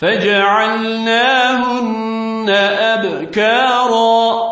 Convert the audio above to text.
فجعلناهن أبكارا.